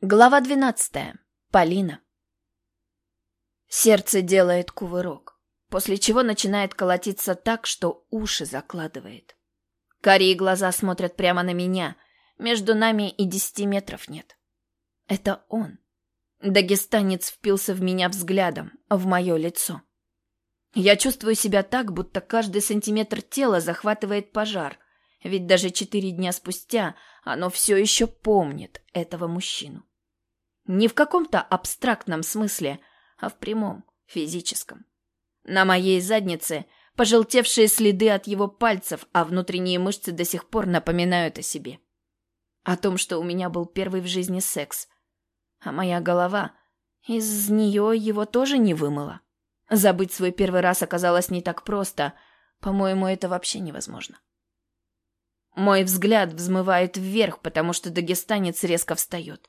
Глава двенадцатая. Полина. Сердце делает кувырок, после чего начинает колотиться так, что уши закладывает. Карие глаза смотрят прямо на меня, между нами и десяти метров нет. Это он. Дагестанец впился в меня взглядом, в мое лицо. Я чувствую себя так, будто каждый сантиметр тела захватывает пожар, ведь даже четыре дня спустя оно все еще помнит этого мужчину. Не в каком-то абстрактном смысле, а в прямом, физическом. На моей заднице пожелтевшие следы от его пальцев, а внутренние мышцы до сих пор напоминают о себе. О том, что у меня был первый в жизни секс. А моя голова, из нее его тоже не вымыла. Забыть свой первый раз оказалось не так просто. По-моему, это вообще невозможно. Мой взгляд взмывает вверх, потому что дагестанец резко встает.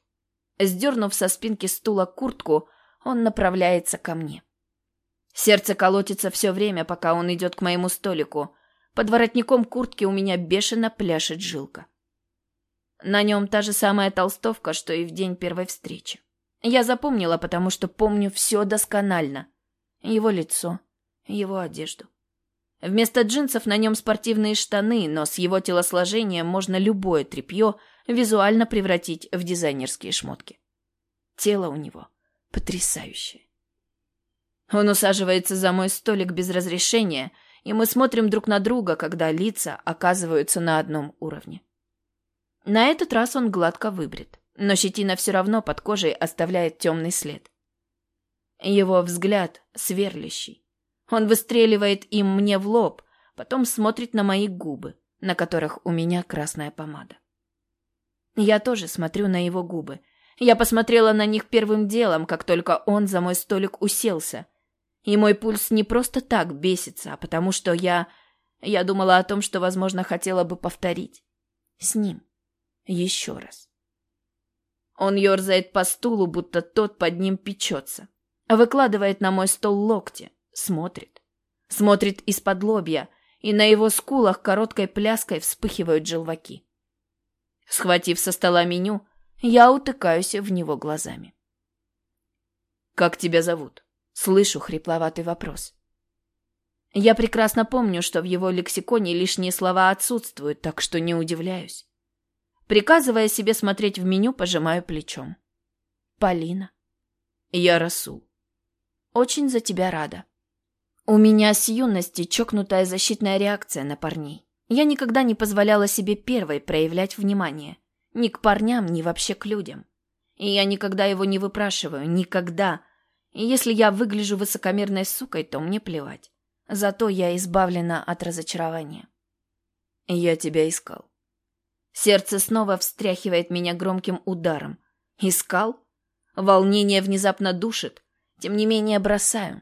Сдернув со спинки стула куртку, он направляется ко мне. Сердце колотится все время, пока он идет к моему столику. Под воротником куртки у меня бешено пляшет жилка. На нем та же самая толстовка, что и в день первой встречи. Я запомнила, потому что помню все досконально. Его лицо, его одежду. Вместо джинсов на нем спортивные штаны, но с его телосложением можно любое тряпье визуально превратить в дизайнерские шмотки. Тело у него потрясающее. Он усаживается за мой столик без разрешения, и мы смотрим друг на друга, когда лица оказываются на одном уровне. На этот раз он гладко выбрит, но щетина все равно под кожей оставляет темный след. Его взгляд сверлящий. Он выстреливает им мне в лоб, потом смотрит на мои губы, на которых у меня красная помада. Я тоже смотрю на его губы. Я посмотрела на них первым делом, как только он за мой столик уселся. И мой пульс не просто так бесится, а потому что я... Я думала о том, что, возможно, хотела бы повторить. С ним. Еще раз. Он ерзает по стулу, будто тот под ним печется. Выкладывает на мой стол локти. Смотрит. Смотрит из-под лобья, и на его скулах короткой пляской вспыхивают желваки. Схватив со стола меню, я утыкаюсь в него глазами. «Как тебя зовут?» Слышу хрипловатый вопрос. Я прекрасно помню, что в его лексиконе лишние слова отсутствуют, так что не удивляюсь. Приказывая себе смотреть в меню, пожимаю плечом. «Полина». «Я Расул». «Очень за тебя рада». У меня с юности чокнутая защитная реакция на парней. Я никогда не позволяла себе первой проявлять внимание. Ни к парням, ни вообще к людям. И я никогда его не выпрашиваю. Никогда. И если я выгляжу высокомерной сукой, то мне плевать. Зато я избавлена от разочарования. Я тебя искал. Сердце снова встряхивает меня громким ударом. Искал? Волнение внезапно душит. Тем не менее бросаю.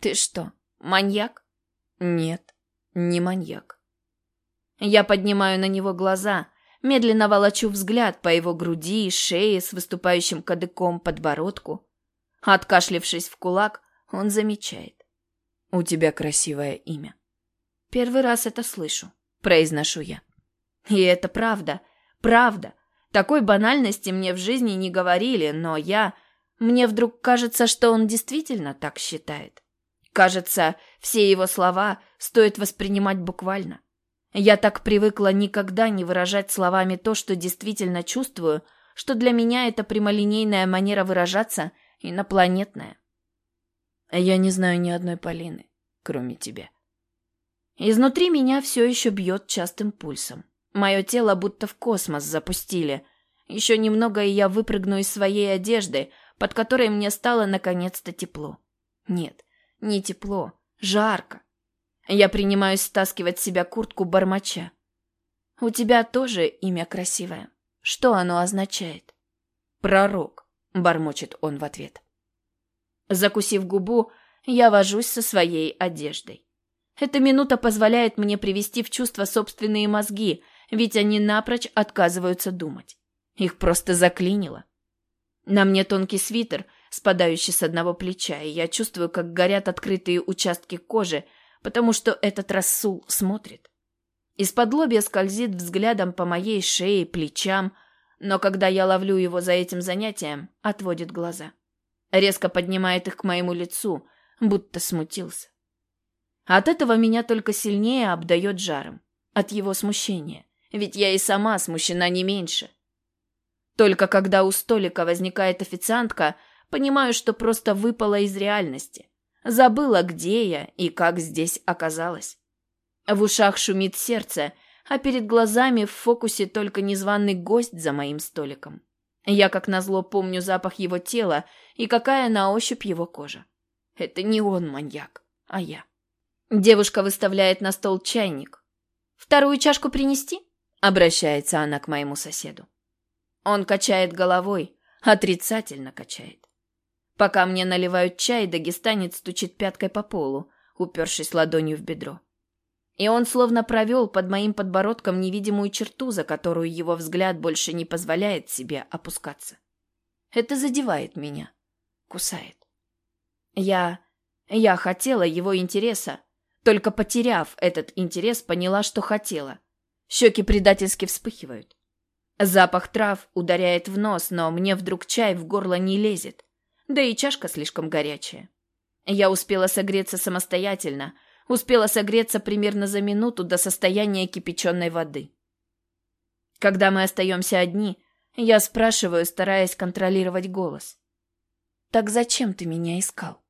Ты что, маньяк? Нет, не маньяк. Я поднимаю на него глаза, медленно волочу взгляд по его груди, шее с выступающим кадыком, подбородку. Откашлившись в кулак, он замечает. «У тебя красивое имя». «Первый раз это слышу», — произношу я. И это правда, правда. Такой банальности мне в жизни не говорили, но я... Мне вдруг кажется, что он действительно так считает. Кажется, все его слова стоит воспринимать буквально. Я так привыкла никогда не выражать словами то, что действительно чувствую, что для меня это прямолинейная манера выражаться инопланетная. Я не знаю ни одной Полины, кроме тебя. Изнутри меня все еще бьет частым пульсом. Мое тело будто в космос запустили. Еще немного, и я выпрыгну из своей одежды, под которой мне стало наконец-то тепло. Нет, не тепло, жарко. Я принимаюсь стаскивать с себя куртку бормоча. «У тебя тоже имя красивое. Что оно означает?» «Пророк», — бормочет он в ответ. Закусив губу, я вожусь со своей одеждой. Эта минута позволяет мне привести в чувство собственные мозги, ведь они напрочь отказываются думать. Их просто заклинило. На мне тонкий свитер, спадающий с одного плеча, и я чувствую, как горят открытые участки кожи, потому что этот Расул смотрит. Из-под лобья скользит взглядом по моей шее, плечам, но когда я ловлю его за этим занятием, отводит глаза. Резко поднимает их к моему лицу, будто смутился. От этого меня только сильнее обдает жаром. От его смущения. Ведь я и сама смущена не меньше. Только когда у столика возникает официантка, понимаю, что просто выпала из реальности. Забыла, где я и как здесь оказалась. В ушах шумит сердце, а перед глазами в фокусе только незваный гость за моим столиком. Я, как назло, помню запах его тела и какая на ощупь его кожа. Это не он маньяк, а я. Девушка выставляет на стол чайник. «Вторую чашку принести?» — обращается она к моему соседу. Он качает головой, отрицательно качает. Пока мне наливают чай, дагестанец стучит пяткой по полу, упершись ладонью в бедро. И он словно провел под моим подбородком невидимую черту, за которую его взгляд больше не позволяет себе опускаться. Это задевает меня, кусает. Я... я хотела его интереса, только потеряв этот интерес, поняла, что хотела. Щеки предательски вспыхивают. Запах трав ударяет в нос, но мне вдруг чай в горло не лезет да и чашка слишком горячая. Я успела согреться самостоятельно, успела согреться примерно за минуту до состояния кипяченой воды. Когда мы остаемся одни, я спрашиваю, стараясь контролировать голос. «Так зачем ты меня искал?»